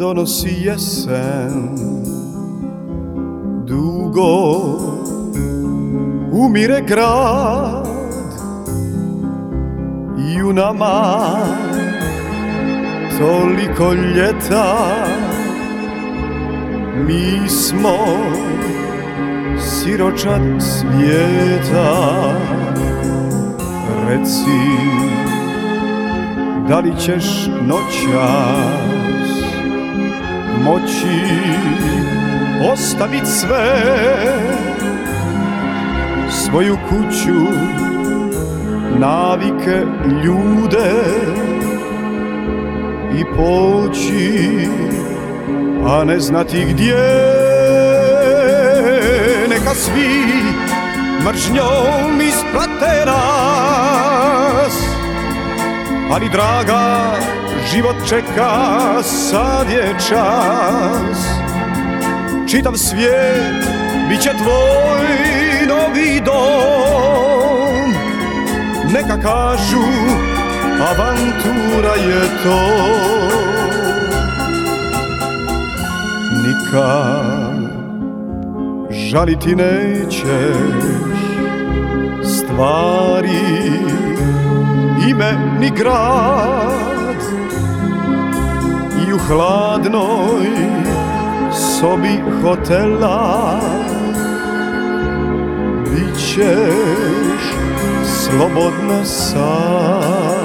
donosi jesen. Dugo umire grad I u nama toliko ljeta. Mi smo siročad svijeta. Reci, da li ćeš noćas moći ostavit sve. Svoju kuću, navike, ljude i poći, a ne znati gdje. Neka svi mržnjom isprate nas Ali draga, život čeka, sad je čas. Čitav svijet bit će tvoj novi dom. Neka kažu, avantura je to. Nikad žaliti nećeš stvari ime ni grad. I u hladnoj sobi hotela bit ćeš slobodna sad